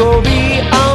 go beyond.